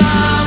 sky